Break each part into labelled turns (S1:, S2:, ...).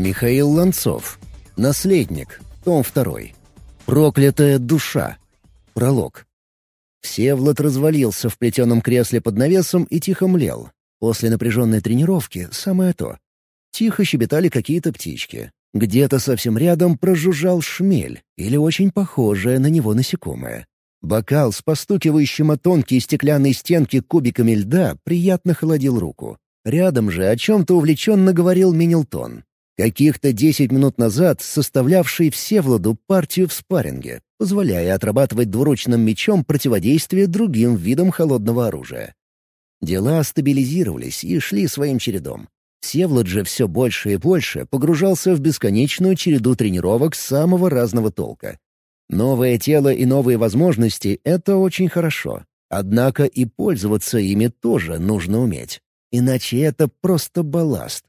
S1: Михаил Ланцов. Наследник. Том 2. Проклятая душа. Пролог. Всевлад развалился в плетеном кресле под навесом и тихо млел. После напряженной тренировки самое то. Тихо щебетали какие-то птички. Где-то совсем рядом прожужжал шмель или очень похожее на него насекомое. Бокал с постукивающим о тонкие стеклянные стенки кубиками льда приятно холодил руку. Рядом же о чем-то увлеченно говорил Минилтон. Каких-то десять минут назад составлявший Всевладу партию в спарринге, позволяя отрабатывать двуручным мечом противодействие другим видам холодного оружия. Дела стабилизировались и шли своим чередом. Всевлад же все больше и больше погружался в бесконечную череду тренировок самого разного толка. Новое тело и новые возможности — это очень хорошо. Однако и пользоваться ими тоже нужно уметь. Иначе это просто балласт.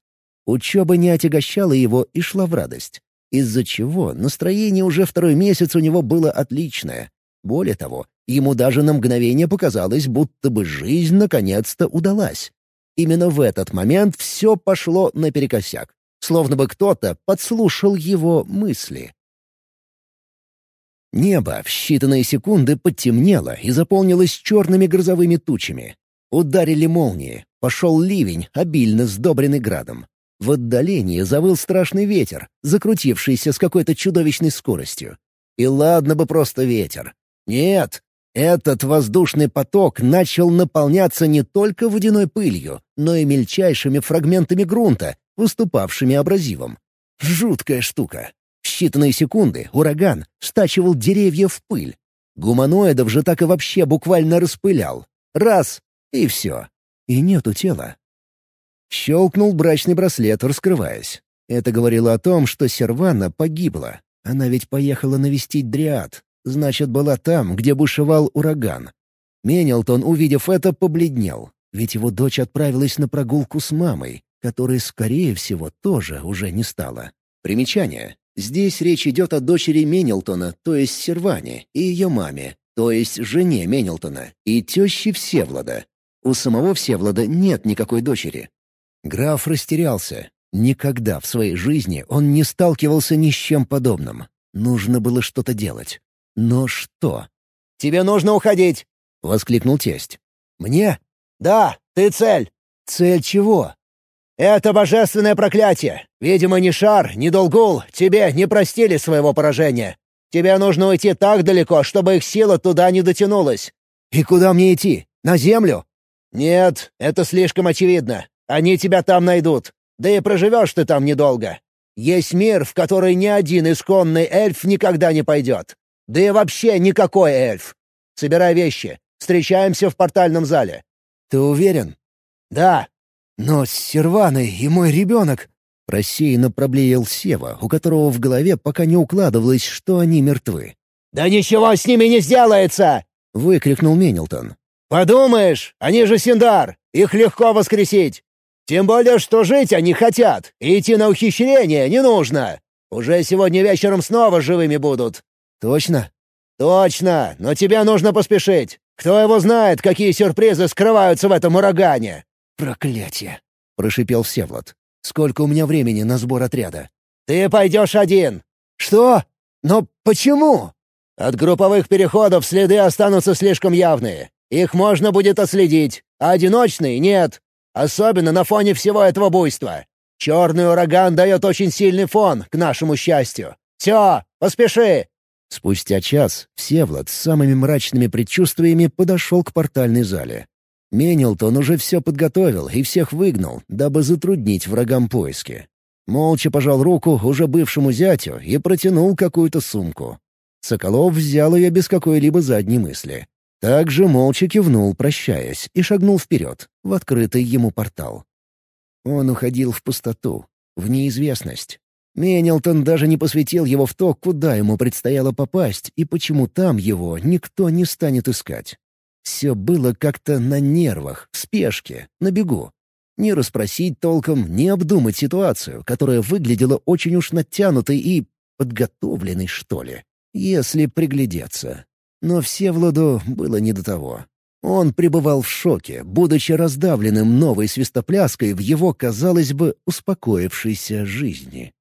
S1: Учеба не отягощала его и шла в радость. Из-за чего настроение уже второй месяц у него было отличное. Более того, ему даже на мгновение показалось, будто бы жизнь наконец-то удалась. Именно в этот момент все пошло наперекосяк, словно бы кто-то подслушал его мысли. Небо в считанные секунды подтемнело и заполнилось черными грозовыми тучами. Ударили молнии, пошел ливень, обильно сдобренный градом. В отдалении завыл страшный ветер, закрутившийся с какой-то чудовищной скоростью. И ладно бы просто ветер. Нет, этот воздушный поток начал наполняться не только водяной пылью, но и мельчайшими фрагментами грунта, выступавшими абразивом. Жуткая штука. В считанные секунды ураган стачивал деревья в пыль. Гуманоидов же так и вообще буквально распылял. Раз — и все. И нету тела. Щелкнул брачный браслет, раскрываясь. Это говорило о том, что Сервана погибла. Она ведь поехала навестить Дриад, Значит, была там, где бушевал ураган. Менелтон, увидев это, побледнел. Ведь его дочь отправилась на прогулку с мамой, которой, скорее всего, тоже уже не стало. Примечание. Здесь речь идет о дочери Менелтона, то есть Серване, и ее маме, то есть жене Менелтона, и теще Всевлада. У самого Всевлада нет никакой дочери. Граф растерялся. Никогда в своей жизни он не сталкивался ни с чем подобным. Нужно было что-то делать. Но что?
S2: «Тебе нужно уходить!»
S1: — воскликнул тесть.
S2: «Мне?» «Да, ты цель!»
S1: «Цель чего?»
S2: «Это божественное проклятие! Видимо, ни Шар, ни Долгул тебе не простили своего поражения. Тебе нужно уйти так далеко, чтобы их сила туда не дотянулась».
S1: «И куда мне идти? На Землю?»
S2: «Нет, это слишком очевидно. Они тебя там найдут. Да и проживешь ты там недолго. Есть мир, в который ни один исконный эльф никогда не пойдет. Да и вообще никакой эльф. Собирай вещи. Встречаемся в портальном зале».
S1: «Ты уверен?»
S2: «Да».
S1: «Но с Серваной и мой ребенок...» Рассеянно проблеял Сева, у которого в голове пока не укладывалось, что они мертвы.
S2: «Да ничего с ними не сделается!»
S1: — выкрикнул Менелтон.
S2: «Подумаешь, они же Синдар, их легко воскресить. Тем более, что жить они хотят, и идти на ухищрение не нужно. Уже сегодня вечером снова живыми будут.
S1: «Точно?»
S2: «Точно! Но тебе нужно поспешить! Кто его знает, какие сюрпризы скрываются в этом урагане!»
S1: «Проклятие!» — прошипел Всевлад. «Сколько у меня времени на сбор отряда?»
S2: «Ты пойдешь один!»
S1: «Что? Но почему?»
S2: «От групповых переходов следы останутся слишком явные. Их можно будет отследить, а одиночные — нет. Особенно на фоне всего этого буйства. Черный ураган дает очень сильный фон, к нашему счастью. Все, поспеши,
S1: Спустя час Всевлад с самыми мрачными предчувствиями подошел к портальной зале. Менелтон уже все подготовил и всех выгнал, дабы затруднить врагам поиски. Молча пожал руку уже бывшему зятю и протянул какую-то сумку. Соколов взял ее без какой-либо задней мысли. Также молча кивнул, прощаясь, и шагнул вперед, в открытый ему портал. Он уходил в пустоту, в неизвестность. Менелтон даже не посвятил его в то, куда ему предстояло попасть и почему там его никто не станет искать. Все было как-то на нервах, в спешке, на бегу. Не расспросить толком, не обдумать ситуацию, которая выглядела очень уж натянутой и подготовленной, что ли, если приглядеться. Но Всевладу было не до того. Он пребывал в шоке, будучи раздавленным новой свистопляской в его, казалось бы, успокоившейся жизни.